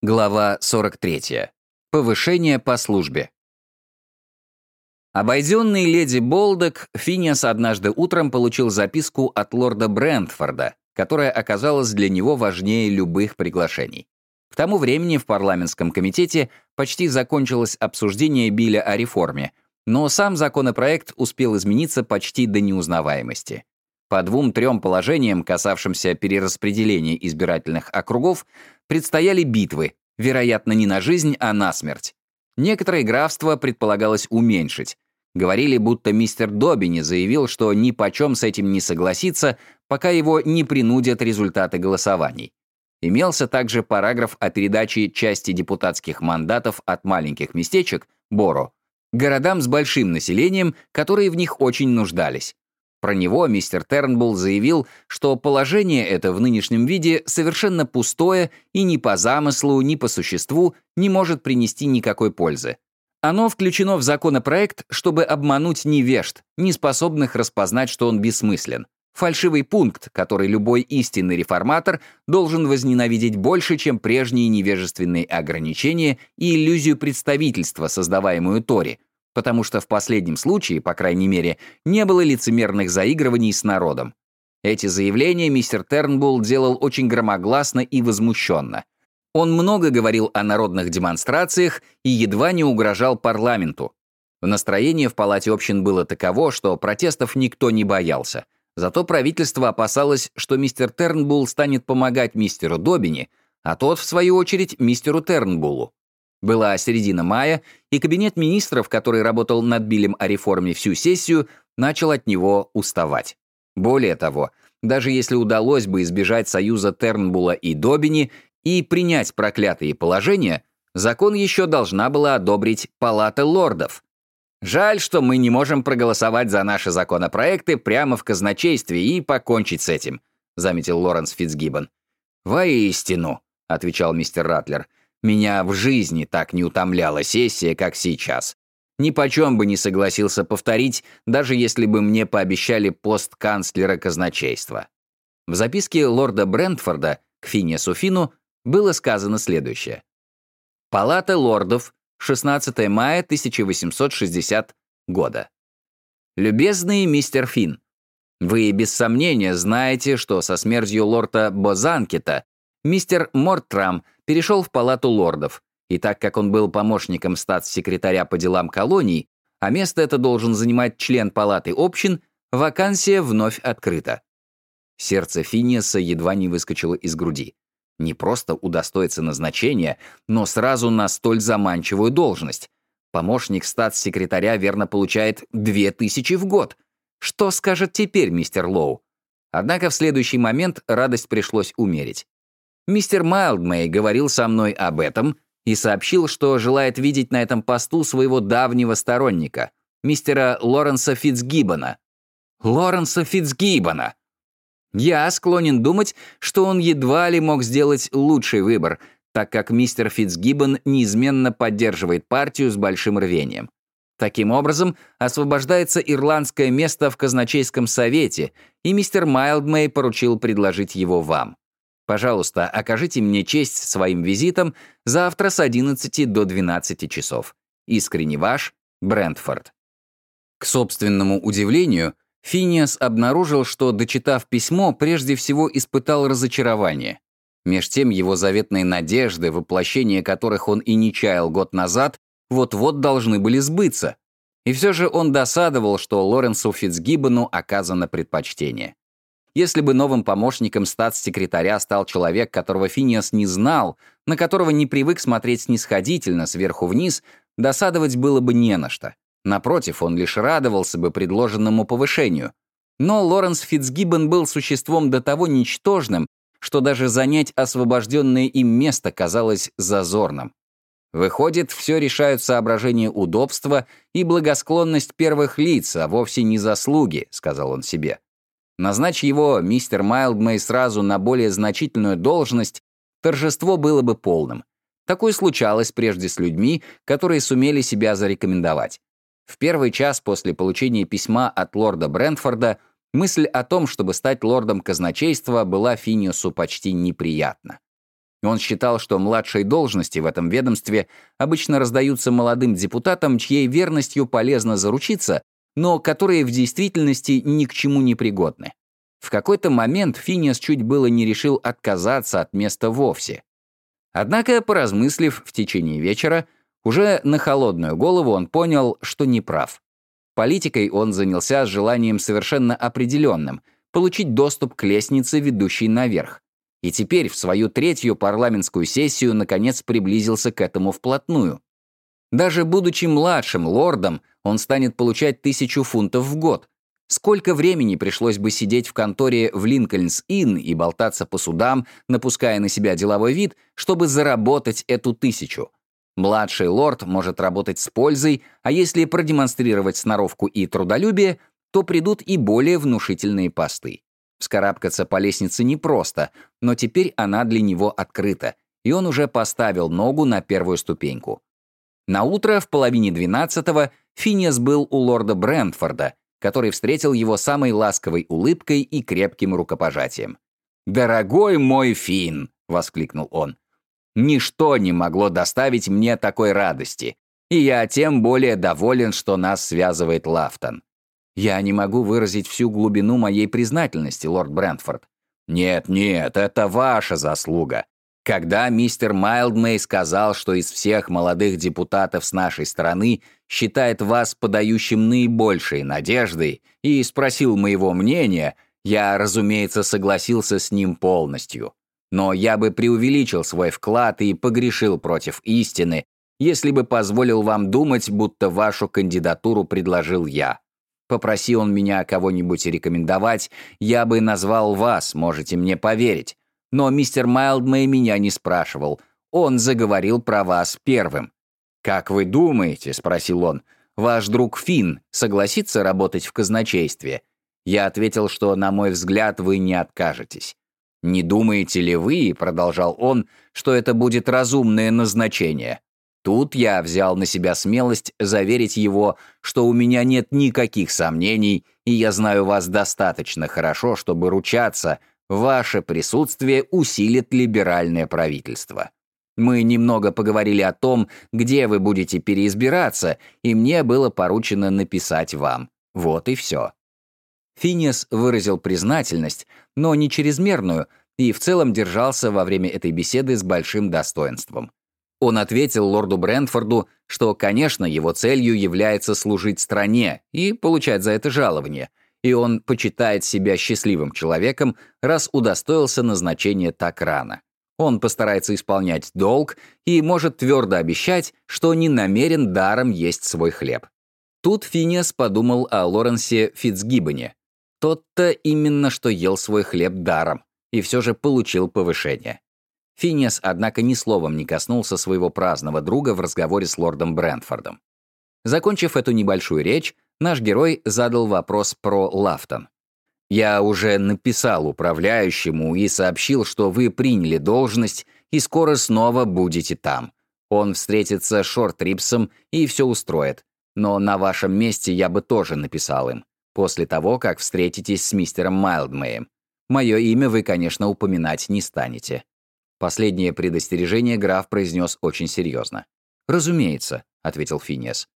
Глава 43. Повышение по службе. Обойденный леди Болдок, Финиас однажды утром получил записку от лорда Брентфорда, которая оказалась для него важнее любых приглашений. К тому времени в парламентском комитете почти закончилось обсуждение Билля о реформе, но сам законопроект успел измениться почти до неузнаваемости. По двум-трем положениям, касавшимся перераспределения избирательных округов, предстояли битвы, вероятно, не на жизнь, а на смерть. Некоторые графства предполагалось уменьшить. Говорили, будто мистер Добини заявил, что ни почем с этим не согласится, пока его не принудят результаты голосований. Имелся также параграф о передаче части депутатских мандатов от маленьких местечек, Боро, городам с большим населением, которые в них очень нуждались. Про него мистер Тернбулл заявил, что положение это в нынешнем виде совершенно пустое и ни по замыслу, ни по существу не может принести никакой пользы. Оно включено в законопроект, чтобы обмануть невежд, не способных распознать, что он бессмыслен. Фальшивый пункт, который любой истинный реформатор должен возненавидеть больше, чем прежние невежественные ограничения и иллюзию представительства, создаваемую Тори, потому что в последнем случае, по крайней мере, не было лицемерных заигрываний с народом. Эти заявления мистер Тернбулл делал очень громогласно и возмущенно. Он много говорил о народных демонстрациях и едва не угрожал парламенту. Настроение в Палате общин было таково, что протестов никто не боялся. Зато правительство опасалось, что мистер Тернбулл станет помогать мистеру Добини, а тот, в свою очередь, мистеру Тернбуллу. Была середина мая, и кабинет министров, который работал над Биллем о реформе всю сессию, начал от него уставать. Более того, даже если удалось бы избежать союза Тернбула и Добини и принять проклятые положения, закон еще должна была одобрить Палата лордов. Жаль, что мы не можем проголосовать за наши законопроекты прямо в казначействе и покончить с этим, заметил Лоренс Фитцгиббон. «Воистину», — отвечал мистер Ратлер, — меня в жизни так не утомляла сессия, как сейчас. Ни почем бы не согласился повторить, даже если бы мне пообещали пост канцлера казначейства. В записке лорда Брентфорда к Финиасу Фину было сказано следующее. Палата лордов, 16 мая 1860 года. Любезный мистер Фин, вы без сомнения знаете, что со смертью лорда Бозанкета мистер Мортрам перешел в палату лордов, и так как он был помощником статс-секретаря по делам колоний, а место это должен занимать член палаты общин, вакансия вновь открыта. Сердце Финиаса едва не выскочило из груди. Не просто удостоиться назначения, но сразу на столь заманчивую должность. Помощник статс-секретаря верно получает 2000 в год. Что скажет теперь мистер Лоу? Однако в следующий момент радость пришлось умерить. Мистер Майлдмей говорил со мной об этом и сообщил, что желает видеть на этом посту своего давнего сторонника, мистера Лоренса Фитцгиббона. Лоренса Фитцгиббона! Я склонен думать, что он едва ли мог сделать лучший выбор, так как мистер Фитцгиббон неизменно поддерживает партию с большим рвением. Таким образом, освобождается ирландское место в казначейском совете, и мистер Майлдмей поручил предложить его вам. Пожалуйста, окажите мне честь своим визитом завтра с 11 до 12 часов. Искренне ваш, Брентфорд. К собственному удивлению, Финиас обнаружил, что, дочитав письмо, прежде всего испытал разочарование. Меж тем его заветные надежды, воплощение которых он и не чаял год назад, вот-вот должны были сбыться. И все же он досадовал, что Лоренсу Фитцгиббону оказано предпочтение. Если бы новым помощником статс-секретаря стал человек, которого Финиас не знал, на которого не привык смотреть снисходительно сверху вниз, досадовать было бы не на что. Напротив, он лишь радовался бы предложенному повышению. Но Лоренс Фитцгиббон был существом до того ничтожным, что даже занять освобожденное им место казалось зазорным. Выходит, все решают соображения удобства и благосклонность первых лиц, а вовсе не заслуги, сказал он себе. Назначь его мистер Майлдмей сразу на более значительную должность, торжество было бы полным. Такое случалось прежде с людьми, которые сумели себя зарекомендовать. В первый час после получения письма от лорда Брентфорда мысль о том, чтобы стать лордом казначейства, была Финиусу почти неприятна. Он считал, что младшие должности в этом ведомстве обычно раздаются молодым депутатам, чьей верностью полезно заручиться, но которые в действительности ни к чему не пригодны. В какой-то момент Финиас чуть было не решил отказаться от места вовсе. Однако, поразмыслив в течение вечера, уже на холодную голову он понял, что не прав. Политикой он занялся с желанием совершенно определенным — получить доступ к лестнице, ведущей наверх. И теперь в свою третью парламентскую сессию наконец приблизился к этому вплотную. Даже будучи младшим лордом, он станет получать тысячу фунтов в год. Сколько времени пришлось бы сидеть в конторе в Линкольнс-Инн и болтаться по судам, напуская на себя деловой вид, чтобы заработать эту тысячу? Младший лорд может работать с пользой, а если продемонстрировать сноровку и трудолюбие, то придут и более внушительные посты. Вскарабкаться по лестнице непросто, но теперь она для него открыта, и он уже поставил ногу на первую ступеньку. На утро в половине двенадцатого Финиас был у лорда Брентфорда, который встретил его самой ласковой улыбкой и крепким рукопожатием. «Дорогой мой Фин!» — воскликнул он. Ничто не могло доставить мне такой радости, и я тем более доволен, что нас связывает Лафтон. Я не могу выразить всю глубину моей признательности, лорд Брентфорд. Нет, нет, это ваша заслуга. Когда мистер Майлдмей сказал, что из всех молодых депутатов с нашей страны считает вас подающим наибольшие надежды, и спросил моего мнения, я, разумеется, согласился с ним полностью. Но я бы преувеличил свой вклад и погрешил против истины, если бы позволил вам думать, будто вашу кандидатуру предложил я. Попроси он меня кого-нибудь рекомендовать, я бы назвал вас, можете мне поверить. Но мистер Майлдмей меня не спрашивал. Он заговорил про вас первым. «Как вы думаете?» — спросил он. «Ваш друг Финн согласится работать в казначействе?» Я ответил, что, на мой взгляд, вы не откажетесь. «Не думаете ли вы, — продолжал он, — что это будет разумное назначение?» Тут я взял на себя смелость заверить его, что у меня нет никаких сомнений, и я знаю вас достаточно хорошо, чтобы ручаться, ваше присутствие усилит либеральное правительство. Мы немного поговорили о том, где вы будете переизбираться, и мне было поручено написать вам. Вот и все. Финиас выразил признательность, но не чрезмерную, и в целом держался во время этой беседы с большим достоинством. Он ответил лорду Брентфорду, что, конечно, его целью является служить стране и получать за это жалование, и он почитает себя счастливым человеком, раз удостоился назначения так рано. Он постарается исполнять долг и может твердо обещать, что не намерен даром есть свой хлеб. Тут Финиас подумал о Лоренсе Фитцгиббоне, тот-то именно что ел свой хлеб даром и все же получил повышение. Финиас, однако, ни словом не коснулся своего праздного друга в разговоре с лордом Брентфордом. Закончив эту небольшую речь, наш герой задал вопрос про Лафтон. «Я уже написал управляющему и сообщил, что вы приняли должность и скоро снова будете там. Он встретится с Шортрипсом и все устроит. Но на вашем месте я бы тоже написал им после того, как встретитесь с мистером Майлдмеем. Мое имя вы, конечно, упоминать не станете». Последнее предостережение граф произнес очень серьезно. «Разумеется», — ответил Финиас.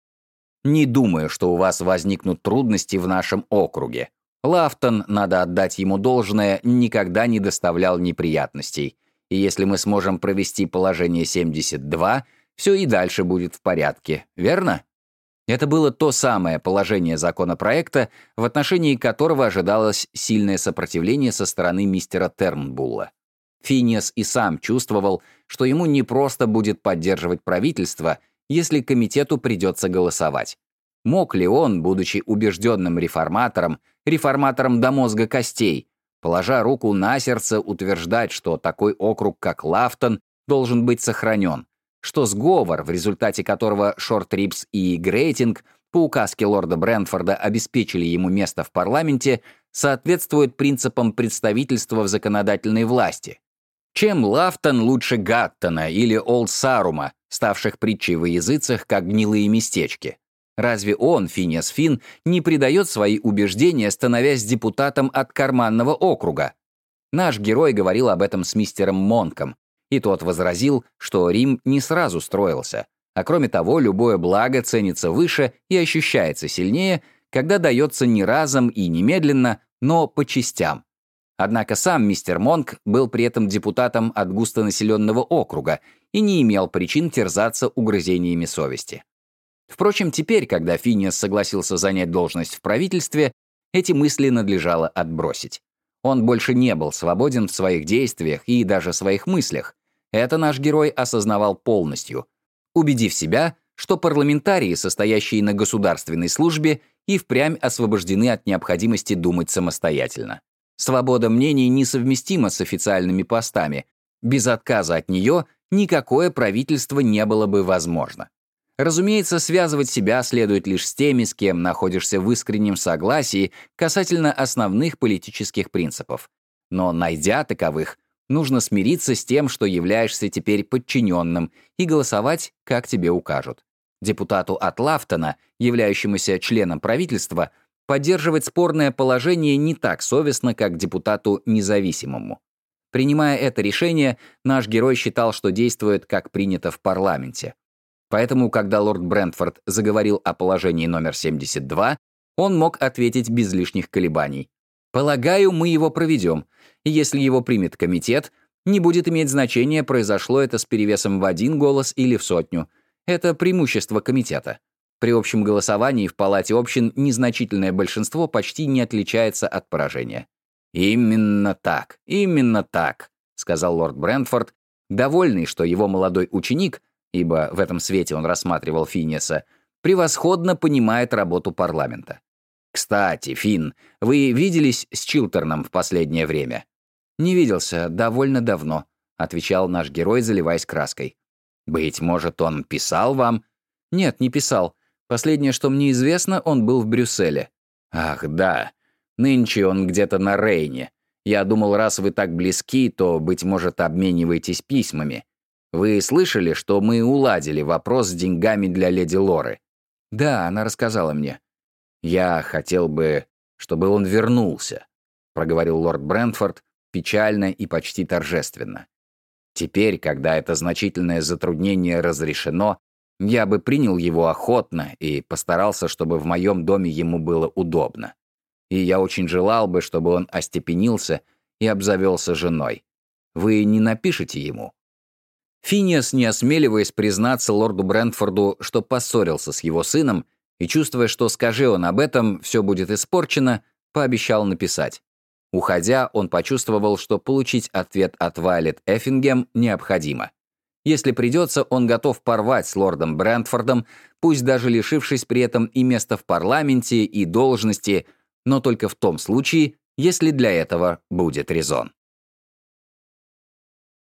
«Не думаю, что у вас возникнут трудности в нашем округе. Лафтон, надо отдать ему должное, никогда не доставлял неприятностей. И если мы сможем провести положение 72, все и дальше будет в порядке, верно?» Это было то самое положение законопроекта, в отношении которого ожидалось сильное сопротивление со стороны мистера Тернбулла. Финиас и сам чувствовал, что ему не просто будет поддерживать правительство, если комитету придется голосовать. Мог ли он, будучи убежденным реформатором, реформатором до мозга костей, положа руку на сердце, утверждать, что такой округ, как Лафтон, должен быть сохранен, что сговор, в результате которого Шортрипс и Грейтинг по указке лорда Брентфорда обеспечили ему место в парламенте, соответствует принципам представительства в законодательной власти. Чем Лафтон лучше Гаттона или Олд Сарума, ставших притчей во языцах, как гнилые местечки? Разве он, Финиас Фин, не придает свои убеждения, становясь депутатом от карманного округа? Наш герой говорил об этом с мистером Монком, и тот возразил, что Рим не сразу строился, а кроме того, любое благо ценится выше и ощущается сильнее, когда дается не разом и немедленно, но по частям. Однако сам мистер Монк был при этом депутатом от густонаселенного округа и не имел причин терзаться угрызениями совести. Впрочем, теперь, когда Финиас согласился занять должность в правительстве, эти мысли надлежало отбросить. Он больше не был свободен в своих действиях и даже своих мыслях. Это наш герой осознавал полностью, убедив себя, что парламентарии, состоящие на государственной службе, и впрямь освобождены от необходимости думать самостоятельно. Свобода мнений несовместима с официальными постами. Без отказа от нее никакое правительство не было бы возможно. Разумеется, связывать себя следует лишь с теми, с кем находишься в искреннем согласии касательно основных политических принципов. Но, найдя таковых, нужно смириться с тем, что являешься теперь подчиненным, и голосовать, как тебе укажут. Депутату от Лафтона, являющемуся членом правительства, поддерживать спорное положение не так совестно, как депутату независимому. Принимая это решение, наш герой считал, что действует как принято в парламенте. Поэтому, когда лорд Брентфорд заговорил о положении номер 72, он мог ответить без лишних колебаний. «Полагаю, мы его проведем, и если его примет комитет, не будет иметь значения, произошло это с перевесом в один голос или в сотню. Это преимущество комитета. При общем голосовании в Палате общин незначительное большинство почти не отличается от поражения. «Именно так, именно так», — сказал лорд Брентфорд, довольный, что его молодой ученик ибо в этом свете он рассматривал Финиаса, превосходно понимает работу парламента. «Кстати, Финн, вы виделись с Чилтерном в последнее время?» «Не виделся, довольно давно», — отвечал наш герой, заливаясь краской. «Быть может, он писал вам?» «Нет, не писал. Последнее, что мне известно, он был в Брюсселе». «Ах, да. Нынче он где-то на Рейне. Я думал, раз вы так близки, то, быть может, обмениваетесь письмами. Вы слышали, что мы уладили вопрос с деньгами для леди Лоры? Да, она рассказала мне. Я хотел бы, чтобы он вернулся, проговорил лорд Брентфорд печально и почти торжественно. Теперь, когда это значительное затруднение разрешено, я бы принял его охотно и постарался, чтобы в моем доме ему было удобно. И я очень желал бы, чтобы он остепенился и обзавелся женой. Вы не напишите ему?» Финиас, не осмеливаясь признаться лорду Брентфорду, что поссорился с его сыном, и чувствуя, что скажи он об этом, все будет испорчено, пообещал написать. Уходя, он почувствовал, что получить ответ от Вайлет Эффингем необходимо. Если придется, он готов порвать с лордом Брентфордом, пусть даже лишившись при этом и места в парламенте, и должности, но только в том случае, если для этого будет резон.